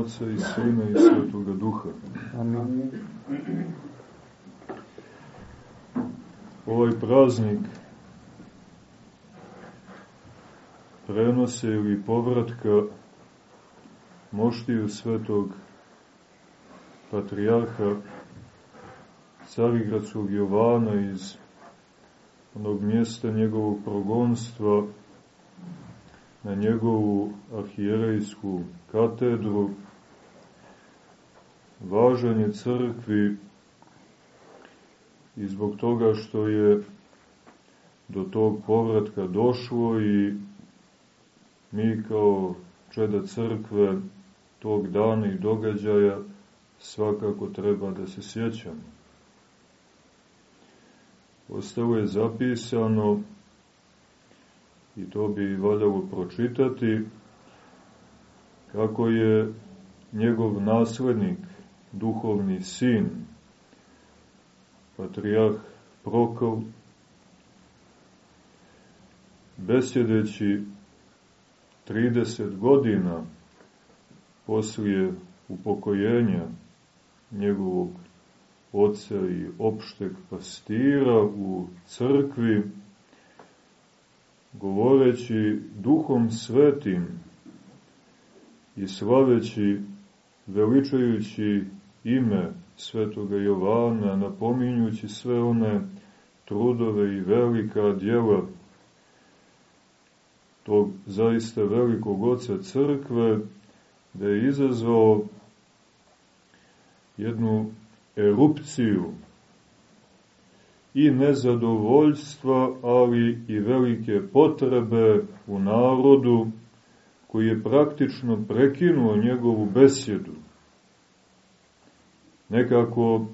Oca i Sina i Svetoga Duha. Amin. Ovaj praznik prenose ili povratka moštiju svetog patrijarha Carigradskog Jovana iz onog mjesta njegovog progonstva na njegovu arhijerejsku katedru, važan je crkvi i zbog toga što je do tog povratka došlo i mi kao čeda crkve tog dana i događaja svakako treba da se sjećamo. Ostalo je zapisano i to bi valjalo pročitati kako je njegov naslednik, duhovni sin, patrijarh Prokol, besjedeći 30 godina poslije upokojenja njegovog oca i opšteg pastira u crkvi, govoreći duhom svetim i slaveći, veličajući ime svetoga Jovana, napominjući sve one trudove i velika djela tog zaista velikog oca crkve, da je izazvao jednu erupciju i nezadovoljstva, ali i velike potrebe u narodu, koji je praktično prekinuo njegovu besjedu. Nekako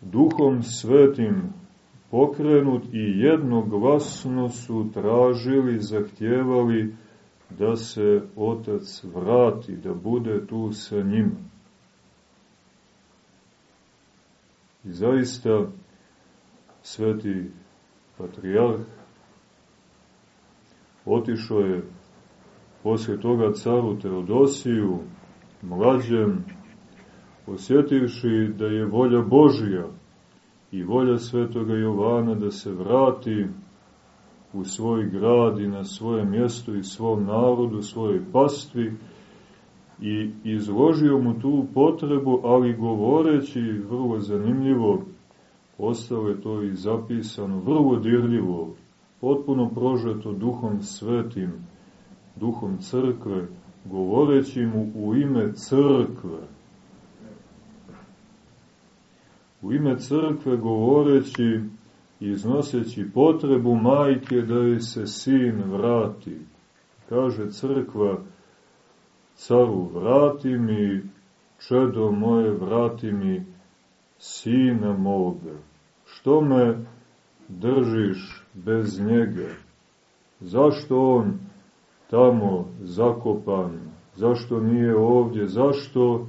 duhom svetim pokrenut i jednoglasno su tražili, zahtjevali da se otac vrati, da bude tu sa njima. I zaista sveti patrijarh otišao je posle toga caru Teodosiju, mlađem, osjetivši da je volja Božija i volja svetoga Jovana da se vrati u svoj grad i na svoje mjesto i svom narodu, svojoj pastvi i izložio mu tu potrebu, ali govoreći vrlo zanimljivo, ostalo je to i zapisano, vrlo dirljivo, potpuno prožeto duhom svetim, duhom crkve, govoreći mu u ime crkve, u ime crkve govoreći i iznoseći potrebu majke da joj se sin vrati. Kaže crkva, caru, vrati mi, čedo moje, vrati mi sina moga. Što me držiš bez njega? Zašto on tamo zakopan? Zašto nije ovdje? Zašto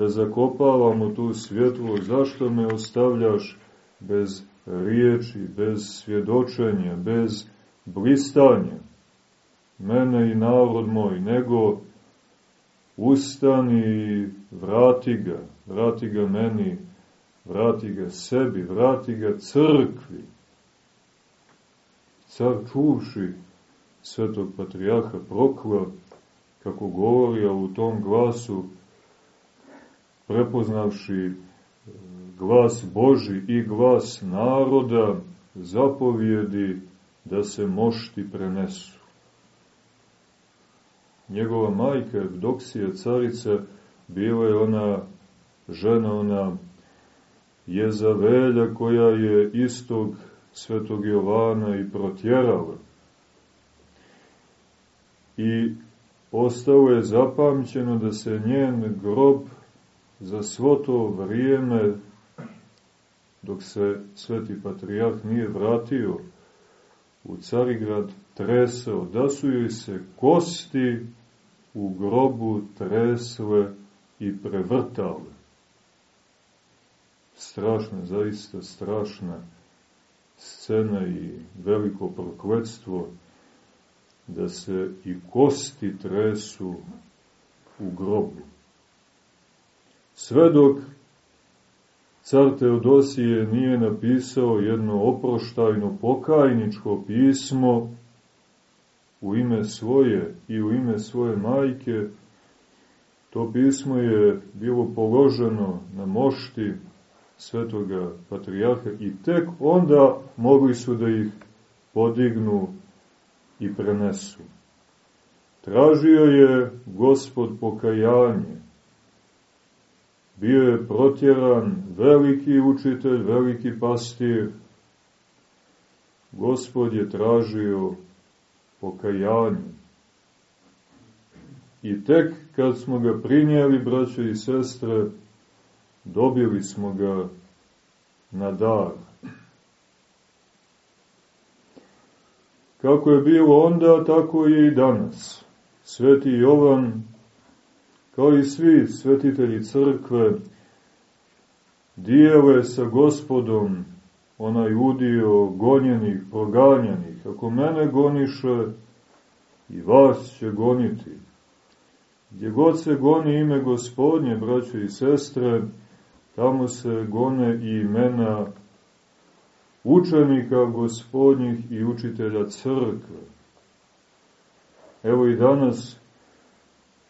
da zakopavamo tu svjetlo, zašto me ostavljaš bez riječi, bez svjedočenja, bez blistanja, mene i narod moj, nego ustani i vrati ga, vrati ga meni, vrati ga sebi, vrati ga crkvi. Car čuvši svetog patrijaha prokla, kako govori, u tom glasu prepoznavši e, glas Boži i glas naroda, zapovjedi da se mošti prenesu. Njegova majka, Evdoksija carica, bila je ona žena, ona Jezavelja koja je istog svetog Jovana i protjerala. I ostalo je zapamćeno da se njen grob za svo to vrijeme, dok se sveti patrijarh nije vratio u Carigrad, tresao, da su joj se kosti u grobu tresle i prevrtale. Strašna, zaista strašna scena i veliko prokledstvo da se i kosti tresu u grobu. Sve dok car Teodosije nije napisao jedno oproštajno pokajničko pismo u ime svoje i u ime svoje majke, to pismo je bilo položeno na mošti svetoga patrijarha i tek onda mogli su da ih podignu i prenesu. Tražio je gospod pokajanje. Bio je protjeran veliki učitelj, veliki pastir. Gospod je tražio pokajanje. I tek kad smo ga prinijeli, braće i sestre, dobili smo ga na dar. Kako je bilo onda, tako je i danas. Sveti Jovan, kao i svi svetitelji crkve, dijele sa gospodom onaj udio gonjenih, proganjanih. Ako mene goniše, i vas će goniti. Gdje god se goni ime gospodnje, braćo i sestre, tamo se gone i imena učenika gospodnjih i učitelja crkve. Evo i danas,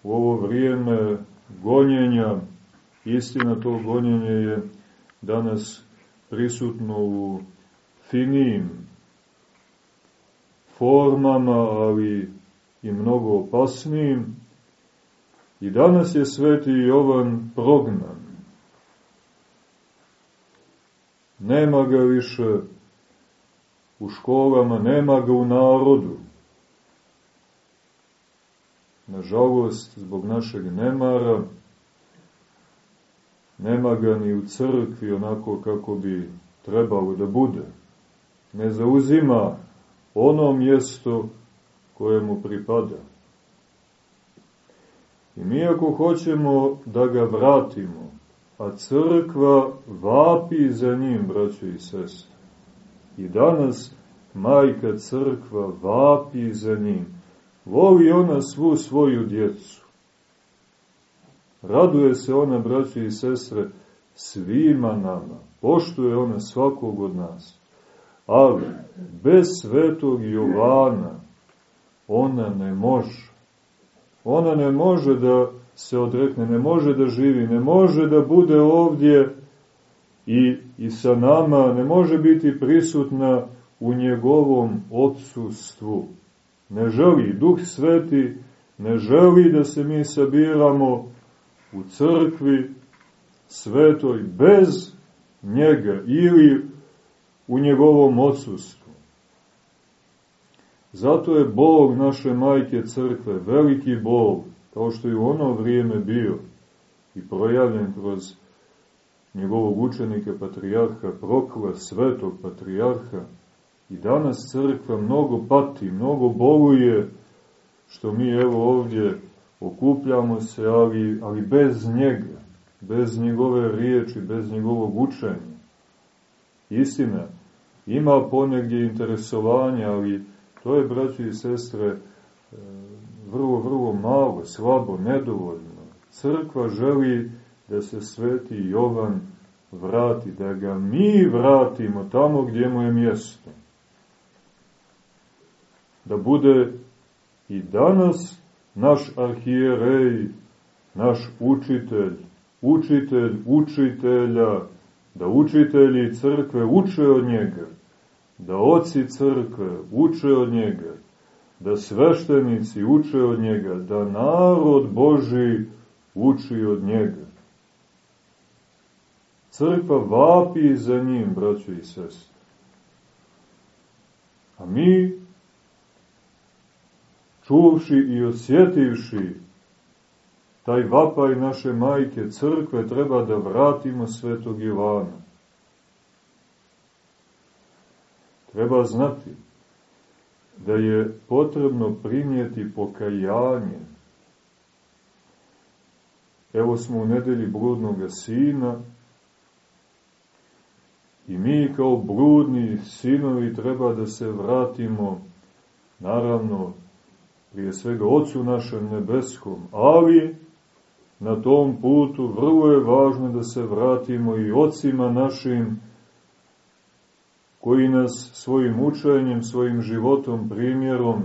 u ovo vrijeme gonjenja, istina to gonjenje je danas prisutno u finijim formama, ali i mnogo opasnijim. I danas je sveti Jovan prognan. Nema ga više u školama, nema ga u narodu. Nažalost, zbog našeg nemara, nema ga ni u crkvi onako kako bi trebalo da bude. Ne zauzima ono mjesto koje mu pripada. I mi ako hoćemo da ga vratimo, a crkva vapi za njim, braćo i sestre, i danas majka crkva vapi za njim, voli ona svu svoju djecu. Raduje se ona, braćo i sestre, svima nama, poštuje ona svakog od nas. Ali, bez svetog Jovana, ona ne može. Ona ne može da se odrekne, ne može da živi, ne može da bude ovdje i, i sa nama, ne može biti prisutna u njegovom odsustvu. Ne želi, Duh Sveti ne želi da se mi sabiramo u crkvi svetoj bez njega ili u njegovom odsustvu. Zato je Bog naše majke crkve, veliki Bog, kao što je u ono vrijeme bio i projavljen kroz njegovog učenika patrijarha Prokla, svetog patrijarha, i danas crkva mnogo pati, mnogo boluje, što mi evo ovdje okupljamo se, ali, ali bez njega, bez njegove riječi, bez njegovog učenja. Istina, ima ponegdje interesovanja, ali To je, braći i sestre, e, vrlo, vrlo malo, slabo, nedovoljno. Crkva želi da se sveti Jovan vrati, da ga mi vratimo tamo gdje mu je mjesto. Da bude i danas naš arhijerej, naš učitelj, učitelj učitelja, da učitelji crkve uče od njega, da oci crkve uče od njega, da sveštenici uče od njega, da narod Boži uči od njega. Crkva vapi za njim, braćo i sestre. A mi, čuvši i osjetivši taj vapaj naše majke crkve, treba da vratimo svetog Ivana. Treba znati da je potrebno primijeti pokajanje. Evo smo u nedelji bludnog sina i mi kao bludni sinovi treba da se vratimo, naravno, prije svega Otcu našem nebeskom, ali na tom putu vrlo je važno da se vratimo i ocima našim koji nas svojim učenjem, svojim životom, primjerom,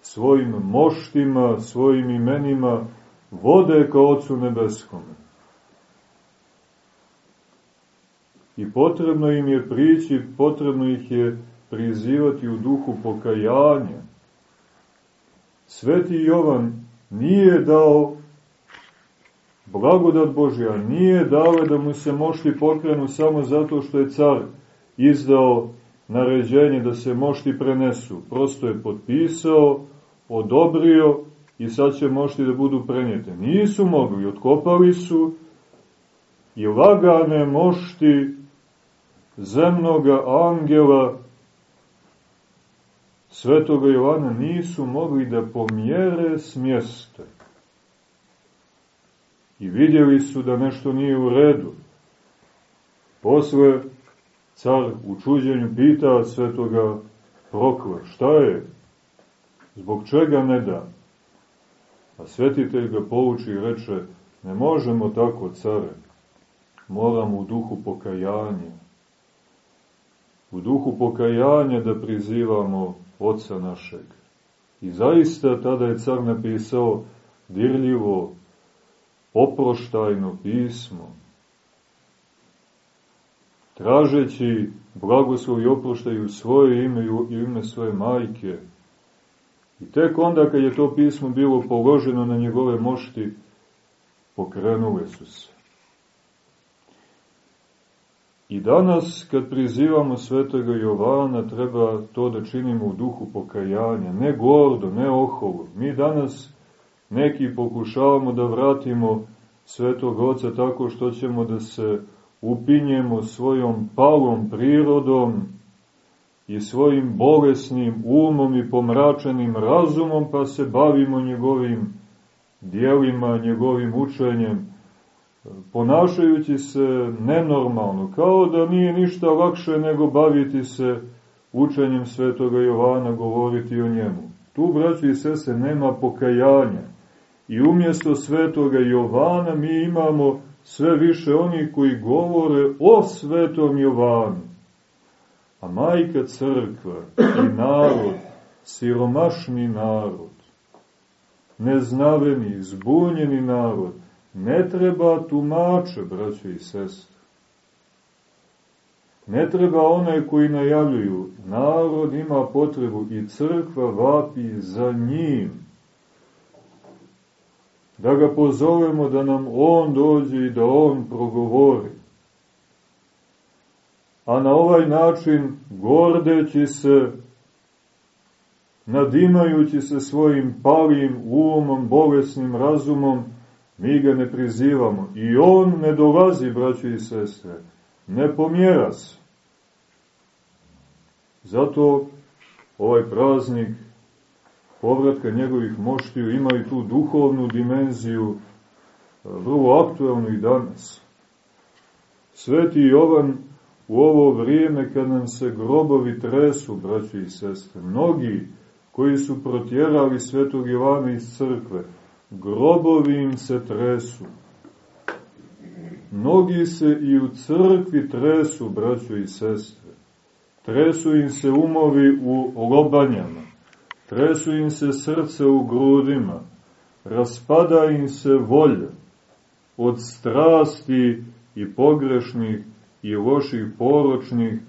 svojim moštima, svojim imenima vode ka Otcu Nebeskome. I potrebno im je prići, potrebno ih je prizivati u duhu pokajanja. Sveti Jovan nije dao blagodat Božja, nije dao da mu se mošti pokrenu samo zato što je car izdao naređenje da se mošti prenesu. Prosto je potpisao, odobrio i sad će mošti da budu prenijete. Nisu mogli, otkopali su i lagane mošti zemnoga angela svetoga Jovana nisu mogli da pomjere smjeste. I vidjeli su da nešto nije u redu. Posle car u čuđenju pita svetoga Prokla, šta je? Zbog čega ne da? A svetitelj ga pouči i reče, ne možemo tako, care, moramo u duhu pokajanja. U duhu pokajanja da prizivamo oca našeg. I zaista tada je car napisao dirljivo, oproštajno pismo, tražeći blagoslov i oproštaj u svoje ime i u ime svoje majke. I tek onda kad je to pismo bilo položeno na njegove mošti, pokrenule su se. I danas, kad prizivamo svetoga Jovana, treba to da činimo u duhu pokajanja, ne gordo, ne oholo. Mi danas neki pokušavamo da vratimo svetog oca tako što ćemo da se upinjemo svojom palom prirodom i svojim bolesnim umom i pomračenim razumom, pa se bavimo njegovim dijelima, njegovim učenjem, ponašajući se nenormalno, kao da nije ništa lakše nego baviti se učenjem svetoga Jovana, govoriti o njemu. Tu, braći i sese, nema pokajanja. I umjesto svetoga Jovana mi imamo sve više oni koji govore o svetom Jovanu. A majka crkva i narod, siromašni narod, neznaveni, zbunjeni narod, ne treba tumače, braćo i sestre. Ne treba one koji najavljuju, narod ima potrebu i crkva vapi za njim da ga pozovemo da nam on dođe i da on progovori. A na ovaj način, gordeći se, nadimajući se svojim palim umom, bolesnim razumom, mi ga ne prizivamo. I on ne dolazi, braći i sestre, ne pomjera se. Zato ovaj praznik povratka njegovih moštiju ima i tu duhovnu dimenziju, vrlo aktuelnu i danas. Sveti Jovan u ovo vrijeme kad nam se grobovi tresu, braći i sestre, mnogi koji su protjerali svetog Jovana iz crkve, grobovi im se tresu. Mnogi se i u crkvi tresu, braćo i sestre. Tresu im se umovi u lobanjama tresu im se srce u grudima, raspada im se volja od strasti i pogrešnih i loših poročnih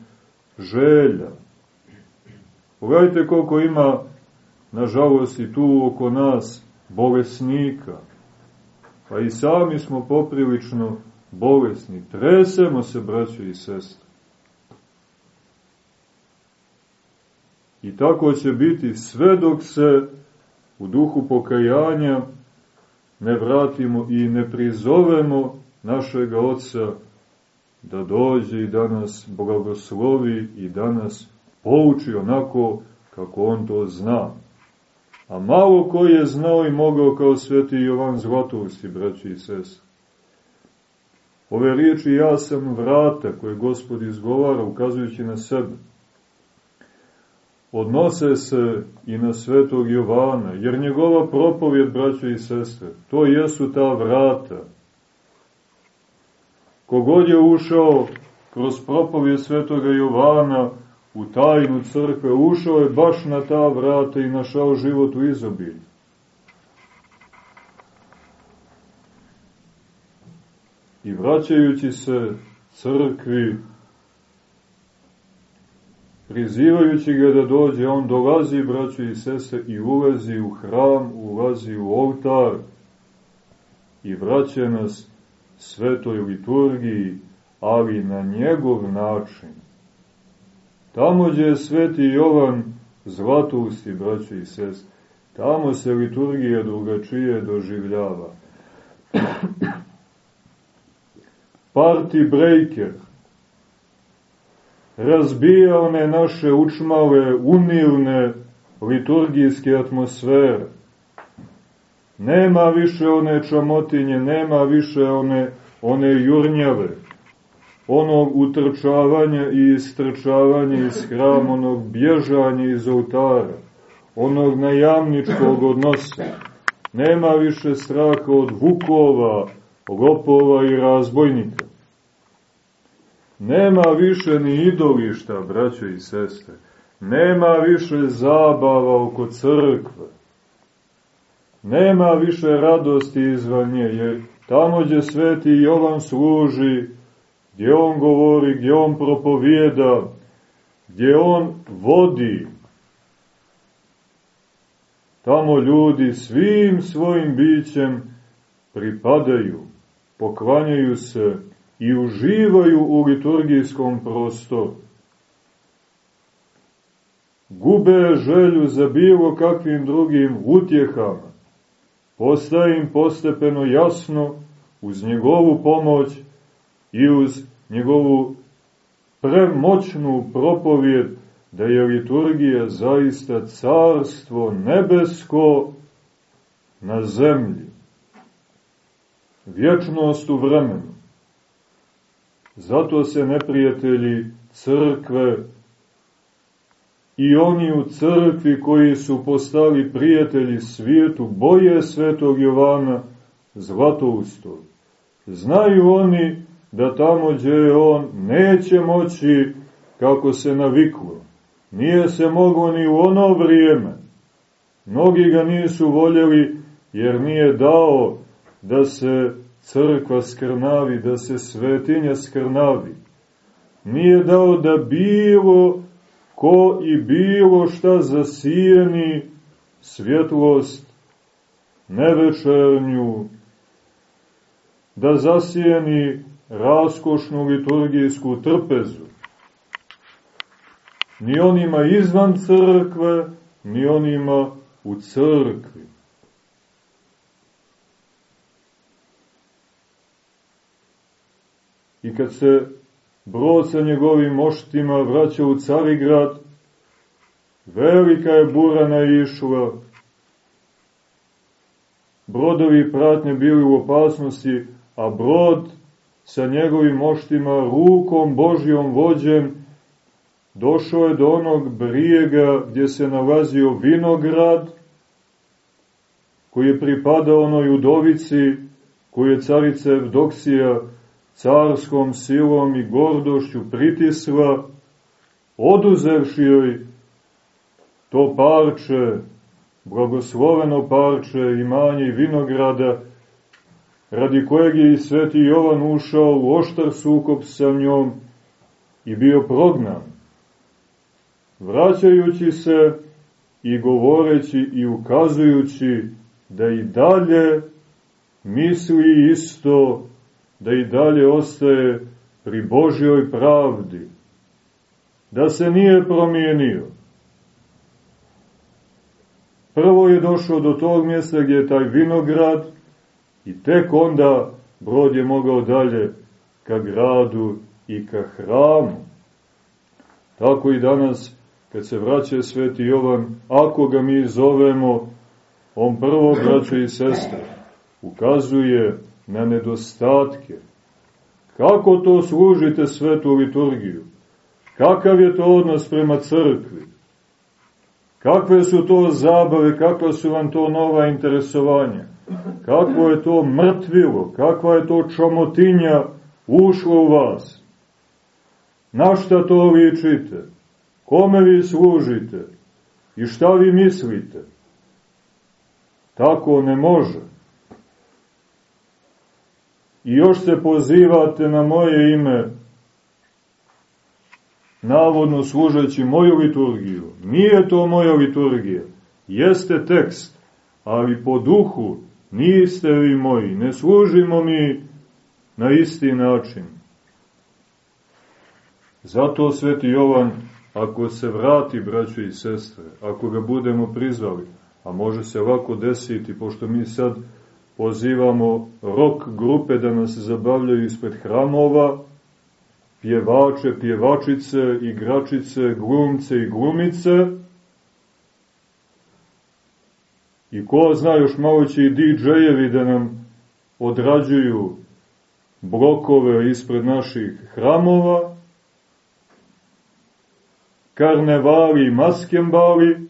želja. Pogledajte koliko ima, nažalost, i tu oko nas bolesnika, pa i sami smo poprilično bolesni. Tresemo se, braćo i sestre. I tako će biti sve dok se u duhu pokajanja ne vratimo i ne prizovemo našeg Otca da dođe i da nas blagoslovi i da nas pouči onako kako On to zna. A malo ko je znao i mogao kao sveti Jovan Zlatovosti, braći i sest. Ove riječi ja sam vrata koje Gospod izgovara ukazujući na sebe odnose se i na svetog Jovana, jer njegova propovjed, braćo i sestre, to jesu ta vrata. Kogod je ušao kroz propovjed svetoga Jovana u tajnu crkve, ušao je baš na ta vrata i našao život u izobilju. I vraćajući se crkvi, prizivajući ga da dođe, on dolazi, braćo i sese, i ulazi u hram, ulazi u oltar i vraća nas svetoj liturgiji, ali na njegov način. Tamo gdje je sveti Jovan zlatusti, braćo i sese, tamo se liturgija drugačije doživljava. Party breaker, razbija one naše učmale, unilne liturgijske atmosfere. Nema više one čamotinje, nema više one, one jurnjave, onog utrčavanja i istrčavanja iz hrama, onog bježanja iz oltara, onog najamničkog odnosa. Nema više straha od vukova, lopova i razbojnika. Nema više ni idolišta, braćo i sestre. Nema više zabava oko crkve. Nema više radosti izvan nje, jer tamo gdje sveti Jovan služi, gdje on govori, gdje on propovijeda, gdje on vodi, tamo ljudi svim svojim bićem pripadaju, poklanjaju se i uživaju u liturgijskom prostoru. Gube želju za bilo kakvim drugim utjehama. Postaje im postepeno jasno uz njegovu pomoć i uz njegovu premoćnu propovjed da je liturgija zaista carstvo nebesko na zemlji. Vječnost u vremenu. Zato se neprijatelji crkve i oni u crkvi koji su postali prijatelji svijetu boje svetog Jovana Zlatoustog. Znaju oni da tamo gdje je on neće moći kako se naviklo. Nije se moglo ni u ono vrijeme. Mnogi ga nisu voljeli jer nije dao da se crkva skrnavi, da se svetinja skrnavi. Nije dao da bilo ko i bilo šta zasijeni svjetlost nevečernju, da zasijeni raskošnu liturgijsku trpezu. Ni onima izvan crkve, ni onima u crkvi. I kad se brod sa njegovim moštima vraća u Carigrad, velika je bura naišla, brodovi pratnje bili u opasnosti, a brod sa njegovim moštima rukom Božjom vođen došao je do onog brijega gdje se nalazio vinograd, koji je pripadao onoj udovici, koju je carica Evdoksija carskom silom i gordošću pritisla, oduzevši joj to parče, blagosloveno parče imanje i vinograda, radi kojeg je i sveti Jovan ušao u oštar sukop sa njom i bio prognan. Vraćajući se i govoreći i ukazujući da i dalje misli isto da i dalje ostaje pri Božjoj pravdi, da se nije promijenio. Prvo je došao do tog mjesta gdje je taj vinograd i tek onda brod je mogao dalje ka gradu i ka hramu. Tako i danas, kad se vraća sveti Jovan, ako ga mi zovemo, on prvo, braćo i sestre, ukazuje na nedostatke. Kako to služite svetu liturgiju? Kakav je to odnos prema crkvi? Kakve su to zabave, kakva su vam to nova interesovanja? Kakvo je to mrtvilo, kakva je to čomotinja ušla u vas? Na šta to ličite? Kome vi služite? I šta vi mislite? Tako ne može. I još se pozivate na moje ime, navodno služeći moju liturgiju. Nije to moja liturgija. Jeste tekst, ali po duhu niste vi moji. Ne služimo mi na isti način. Zato sveti Jovan, ako se vrati, braćo i sestre, ako ga budemo prizvali, a može se ovako desiti, pošto mi sad pozivamo rok grupe da nas zabavljaju ispred hramova, pjevače, pjevačice, igračice, glumce i glumice, i ko zna još malo će i DJ-evi da nam odrađuju blokove ispred naših hramova, karnevali i maskembali,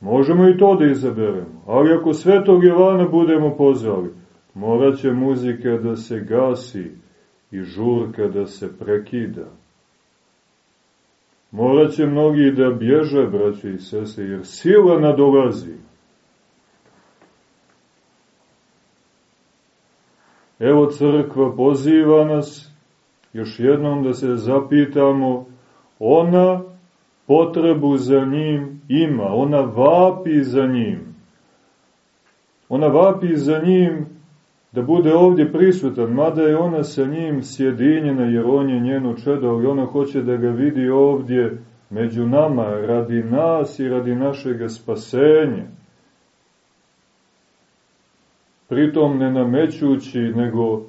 Možemo i to da izaberemo, ali ako svetog Jovana budemo pozvali, morat će muzika da se gasi i žurka da se prekida. Morat će mnogi da bježe, braće i sese, jer sila nadolazi. Evo crkva poziva nas još jednom da se zapitamo, ona potrebu za njim ima, ona vapi za njim. Ona vapi za njim da bude ovdje prisutan, mada je ona sa njim sjedinjena jer on je njeno čedo, ali ona hoće da ga vidi ovdje među nama, radi nas i radi našeg spasenja. Pritom ne namećući, nego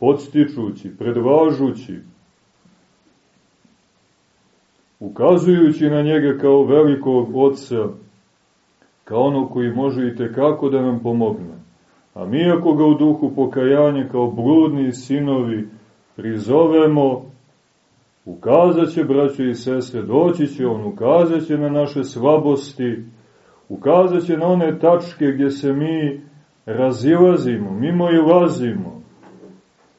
podstičući, predvažući, ukazujući na njega kao velikog oca, kao ono koji može i tekako da nam pomogne. A mi ako ga u duhu pokajanja kao bludni sinovi prizovemo, ukazat će, braće i sestre, doći će on, ukazat će na naše slabosti, ukazat će na one tačke gdje se mi razilazimo, mimo i lazimo,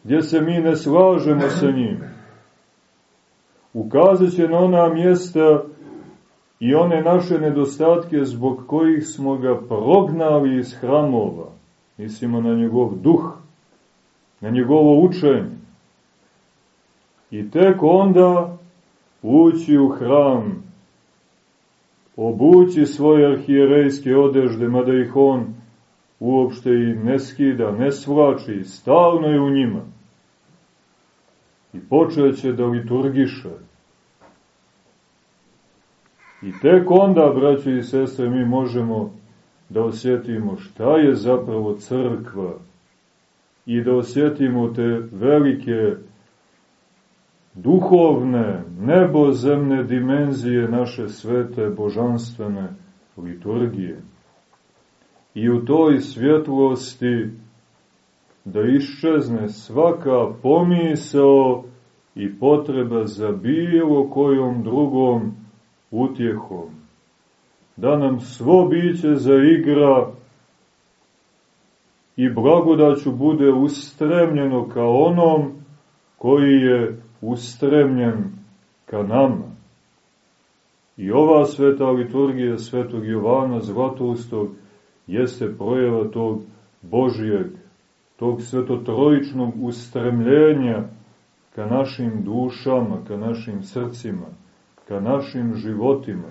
gdje se mi ne slažemo sa njim ukazat će na ona mjesta i one naše nedostatke zbog kojih smo ga prognali iz hramova. Mislimo na njegov duh, na njegovo učenje. I tek onda ući u hram, obući svoje arhijerejske odežde, mada ih on uopšte i ne skida, ne svlači, stalno je u njima. I počeće da liturgiše, I tek onda, braćo i sestre, mi možemo da osjetimo šta je zapravo crkva i da osjetimo te velike duhovne, nebozemne dimenzije naše svete božanstvene liturgije. I u toj svjetlosti da iščezne svaka pomisao i potreba za bilo kojom drugom utjehom, da nam svo biće zaigra i blagodaću bude ustremljeno ka onom koji je ustremljen ka nama. I ova sveta liturgija svetog Jovana Zlatoustog jeste projeva tog Božijeg, tog svetotrojičnog ustremljenja ka našim dušama, ka našim srcima ka našim životima.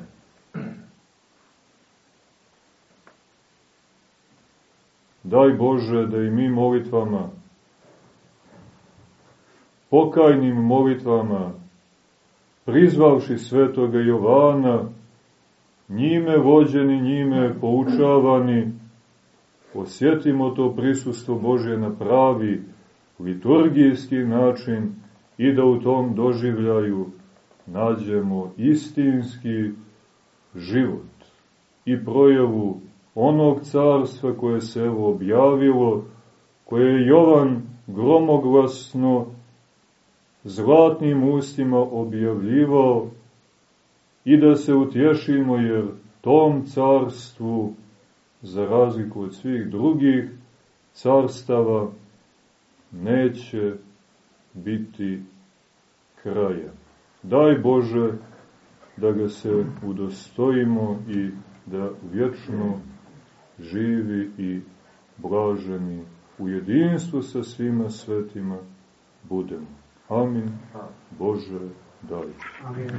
Daj Bože da i mi molitvama, pokajnim molitvama, prizvavši svetoga Jovana, njime vođeni, njime poučavani, osjetimo to prisustvo Božje na pravi liturgijski način i da u tom doživljaju nađemo istinski život i projavu onog carstva koje se evo objavilo, koje je Jovan gromoglasno zlatnim ustima objavljivao i da se utješimo jer tom carstvu, za razliku od svih drugih carstava, neće biti kraja. Daj Bože da ga se udostojimo i da vječno živi i blaženi u jedinstvu sa svima svetima budemo. Amin. Bože, daj. Amin.